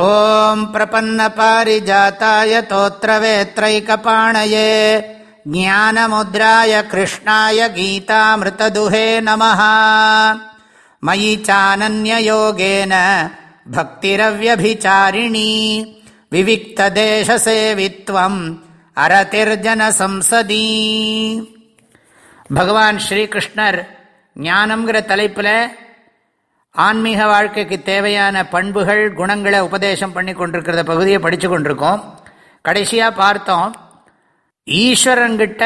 ॐ प्रपन्नपारिजाताय तोत्रवेत्रैकपाणये ज्ञानमुद्राय कृष्णाय गीतामृतदुहे नमः मयि चानन्ययोगेन भक्तिरव्यभिचारिणी विविक्तदेशसेवित्वम् அரதிர்ஜனசம்சதீ பகவான் ஸ்ரீகிருஷ்ணர் ஞானம்ங்கிற தலைப்பில் ஆன்மீக வாழ்க்கைக்கு தேவையான பண்புகள் குணங்களை உபதேசம் பண்ணி கொண்டிருக்கிறத பகுதியை படித்து கொண்டிருக்கோம். கடைசியாக பார்த்தோம் ஈஸ்வரங்கிட்ட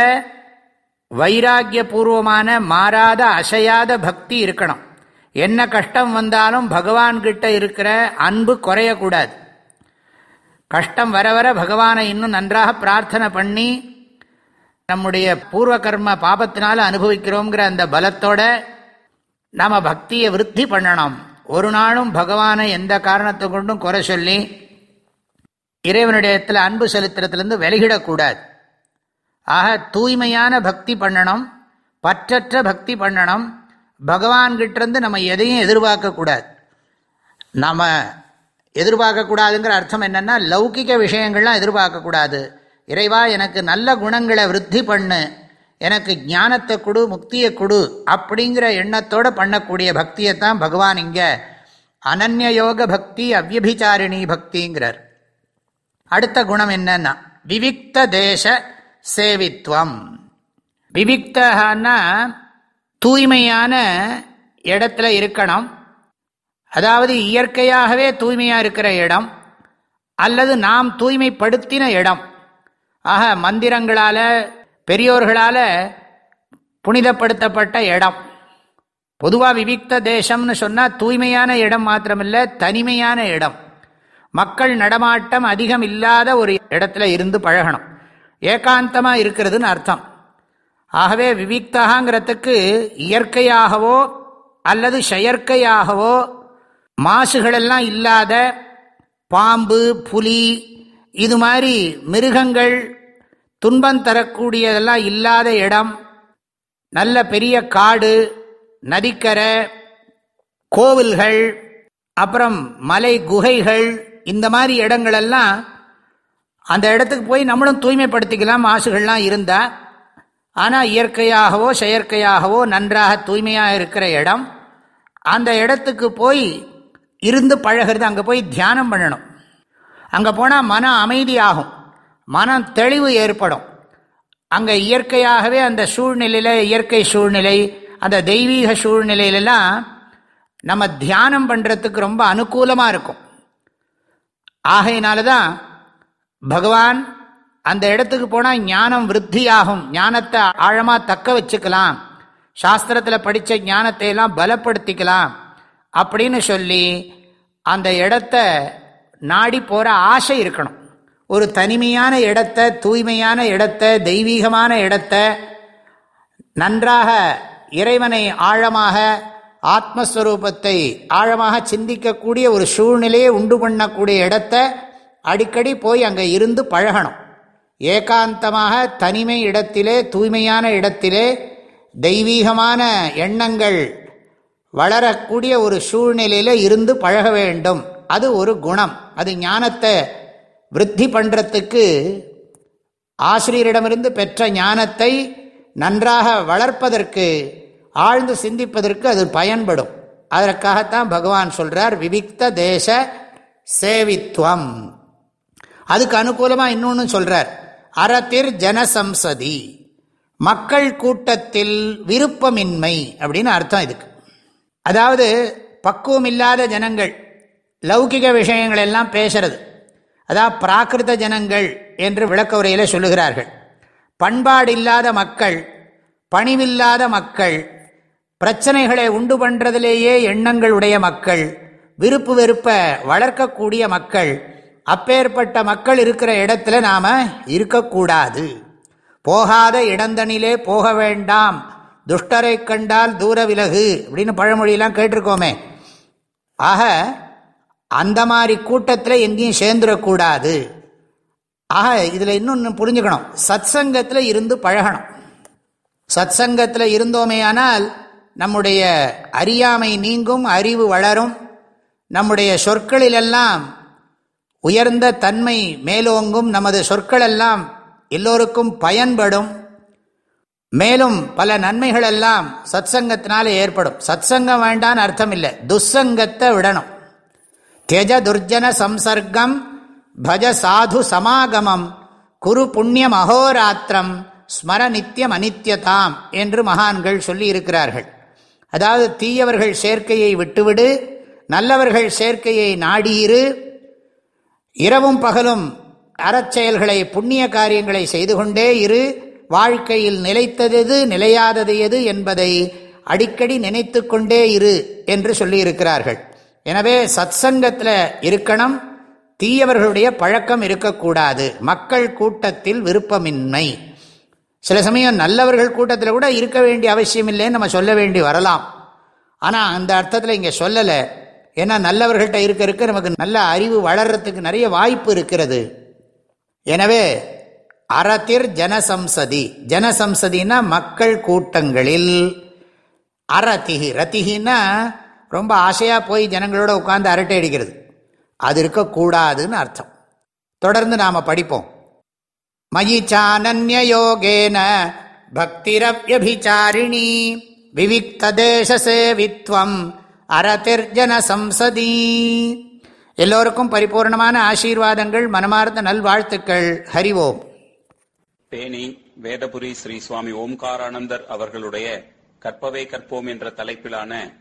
வைராக்கியபூர்வமான மாறாத அசையாத பக்தி இருக்கணும். என்ன கஷ்டம் வந்தாலும் பகவான்கிட்ட இருக்கிற அன்பு குறையக்கூடாது. கஷ்டம் வர வர பகவானை இன்னும் நன்றாக பிரார்த்தனை பண்ணி நம்முடைய பூர்வ கர்ம பாபத்தினால அனுபவிக்கிறோங்கிற அந்த பலத்தோட நாம் பக்தியை விருத்தி பண்ணணும். ஒரு நாளும் பகவானை எந்த காரணத்தை கொண்டும் குறை சொல்லி இறைவனுடையத்தில் அன்பு செலுத்துறதுலேருந்து விலகிடக்கூடாது. ஆக தூய்மையான பக்தி பண்ணணும் பற்றற்ற பக்தி பண்ணணும் பகவான்கிட்டேருந்து நம்ம எதையும் எதிர்பார்க்கக்கூடாது. நம்ம எதிர்பார்க்கக்கூடாதுங்கிற அர்த்தம் என்னென்னா லௌகிக விஷயங்கள்லாம் எதிர்பார்க்கக்கூடாது. இறைவா எனக்கு நல்ல குணங்களை விருத்தி பண்ணு. எனக்கு ஞானத்தை கொடு முக்தியை கொடு அப்படிங்கிற எண்ணத்தோடு பண்ணக்கூடிய பக்தியை தான் பகவான் இங்கே அனன்ய பக்தி அவ்யபிச்சாரிணி பக்திங்கிறார். அடுத்த குணம் என்னன்னா விவிக்த தேச சேவித்வம். விவிக்தன்னா தூய்மையான இடத்துல இருக்கணும். அதாவது இயற்கையாகவே தூய்மையாக இருக்கிற இடம் அல்லது நாம் தூய்மைப்படுத்தின இடம். ஆக மந்திரங்களால் பெரியோர்களால் புனிதப்படுத்தப்பட்ட இடம். பொதுவாக விவிக்த தேசம்னு சொன்னால் தூய்மையான இடம் மாத்திரமில்லை தனிமையான இடம். மக்கள் நடமாட்டம் அதிகம் இல்லாத ஒரு இடத்துல இருந்து பழகணும். ஏகாந்தமாக இருக்கிறதுன்னு அர்த்தம். ஆகவே விவிக்தகாங்கிறதுக்கு இயற்கையாகவோ அல்லது செயற்கையாகவோ மாசுகளெல்லாம் இல்லாத பாம்பு புலி இது மாதிரி மிருகங்கள் துன்பம் தரக்கூடியதெல்லாம் இல்லாத இடம் நல்ல பெரிய காடு நதிக்கரை கோவில்கள் அப்புறம் மலை குகைகள் இந்த மாதிரி இடங்களெல்லாம் அந்த இடத்துக்கு போய் நம்மளும் தூய்மைப்படுத்திக்கலாம் மாசுகள்லாம் இருந்தால் ஆனால் இயற்கையாகவோ செயற்கையாகவோ நன்றாக தூய்மையாக இருக்கிற இடம். அந்த இடத்துக்கு போய் இருந்து பழகிறது அங்கே போய் தியானம் பண்ணணும். அங்கே போனால் மன அமைதியாகும். மனம் தெளிவு ஏற்படும். அங்கே இயற்கையாகவே அந்த சூழ்நிலையில் இயற்கை சூழ்நிலை அந்த தெய்வீக சூழ்நிலையிலலாம் நம்ம தியானம் பண்ணுறதுக்கு ரொம்ப அனுகூலமாக இருக்கும். ஆகையினால தான் பகவான் அந்த இடத்துக்கு போனால் ஞானம் விருத்தியாகும். ஞானத்தை ஆழமாக தக்க வச்சுக்கலாம். சாஸ்திரத்தில் படித்த ஞானத்தை எல்லாம் பலப்படுத்திக்கலாம். அப்படின்னு சொல்லி அந்த இடத்த நாடி போகிற ஆசை இருக்கணும். ஒரு தனிமையான இடத்த தூய்மையான இடத்த தெய்வீகமான இடத்த நன்றாக இறைவனை ஆழமாக ஆத்மஸ்வரூபத்தை ஆழமாக சிந்திக்கக்கூடிய ஒரு சூழ்நிலையை உண்டு பண்ணக்கூடிய இடத்த அடிக்கடி போய் அங்கே இருந்து பழகணும். ஏகாந்தமாக தனிமை இடத்திலே தூய்மையான இடத்திலே தெய்வீகமான எண்ணங்கள் வளரக்கூடிய ஒரு சூழ்நிலையில் இருந்து பழக வேண்டும். அது ஒரு குணம். அது ஞானத்தை விருத்தி பண்ணுறதுக்கு ஆசிரியரிடமிருந்து பெற்ற ஞானத்தை நன்றாக வளர்ப்பதற்கு ஆழ்ந்து சிந்திப்பதற்கு அது பயன்படும். அதற்காகத்தான் பகவான் சொல்கிறார் விவிக்த தேச சேவித்வம். அதுக்கு அனுகூலமாக இன்னொன்று சொல்கிறார் அறத்திர் ஜனசம்சதி. மக்கள் கூட்டத்தில் விருப்பமின்மை அப்படின்னு அர்த்தம் இதுக்கு. அதாவது பக்குவம் இல்லாத ஜனங்கள் லௌகிக விஷயங்கள் எல்லாம் பேசுறது. அதாவது பிராகிருத ஜனங்கள் என்று விளக்க உரையில் சொல்லுகிறார்கள். பண்பாடு இல்லாத மக்கள் பணிவில்லாத மக்கள் பிரச்சனைகளை உண்டு பண்ணுறதிலேயே எண்ணங்கள் உடைய மக்கள் விருப்பு வெறுப்பை வளர்க்கக்கூடிய மக்கள் அப்பேற்பட்ட மக்கள் இருக்கிற இடத்துல நாம் இருக்கக்கூடாது. போகாத இடந்தனிலே போக வேண்டாம். துஷ்டரை கண்டால் தூர விலகு அப்படின்னு பழமொழியெல்லாம் கேட்டிருக்கோமே. ஆக அந்த மாதிரி கூட்டத்தில் எங்கேயும் சேர்ந்துடக்கூடாது. ஆக இதில் இன்னொன்று புரிஞ்சுக்கணும். சத் சங்கத்தில் இருந்து பழகணும். சத் சங்கத்தில் இருந்தோமேயானால் நம்முடைய அறியாமை நீங்கும் அறிவு வளரும். நம்முடைய சொற்களிலெல்லாம் உயர்ந்த தன்மை மேலோங்கும். நமது சொற்களெல்லாம் எல்லோருக்கும் பயன்படும். மேலும் பல நன்மைகளெல்லாம் சத்சங்கத்தினால ஏற்படும். சத்சங்கம் வேண்டான்னு அர்த்தம் இல்லை துஸ்ஸங்கத்தை விடணும். தியஜ துர்ஜன சம்சர்க்கம் பஜ சாது சமாகமம் குரு புண்ணியம் அகோராத்திரம் ஸ்மர நித்தியம் அனித்யதாம் என்று மகான்கள் சொல்லி இருக்கிறார்கள். அதாவது தீயவர்கள் சேர்க்கையை விட்டுவிடு நல்லவர்கள் சேர்க்கையை நாடியிரு இரவும் பகலும் அறச்செயல்களை புண்ணிய காரியங்களை செய்து கொண்டே இரு வாழ்க்கையில் நிலைத்தது நிலையாதது எது என்பதை அடிக்கடி நினைத்து கொண்டே இரு என்று சொல்லியிருக்கிறார்கள் எனவே சத் சங்கத்தில் இருக்கணும் தீயவர்களுடைய பழக்கம் இருக்கக்கூடாது. மக்கள் கூட்டத்தில் விருப்பமின்மை. சில சமயம் நல்லவர்கள் கூட்டத்தில் கூட இருக்க வேண்டிய அவசியம் இல்லைன்னு நம்ம சொல்ல வேண்டி வரலாம். ஆனால் அந்த அர்த்தத்தில் இங்கே சொல்லலை. ஏன்னா நல்லவர்கள்ட்ட இருக்க இருக்க நமக்கு நல்ல அறிவு வளர்றதுக்கு நிறைய வாய்ப்பு இருக்கிறது. எனவே அறத்திர் ஜனசம்சதி. ஜனசம்சதினா மக்கள் கூட்டங்களில். அறதிகி ரத்திகின்னா ரொம்ப ஆசையாக போய் ஜனங்களோட உட்காந்து அரட்டை அடிக்கிறது. அது இருக்கக்கூடாதுன்னு அர்த்தம். தொடர்ந்து நாம் படிப்போம். மயி சானன்யோகேன பக்திரவியபிச்சாரிணி விவிக்தேசேவித்வம் அரதிர்ஜன சம்சதி. எல்லோருக்கும் பரிபூர்ணமான ஆசீர்வாதங்கள் மனமார்ந்த நல்வாழ்த்துக்கள். ஹரிவோம் தேனி வேதபுரி ஸ்ரீ சுவாமி ஓம்காரானந்தர் அவர்களுடைய கற்பவே கற்போம் என்ற தலைப்பிலான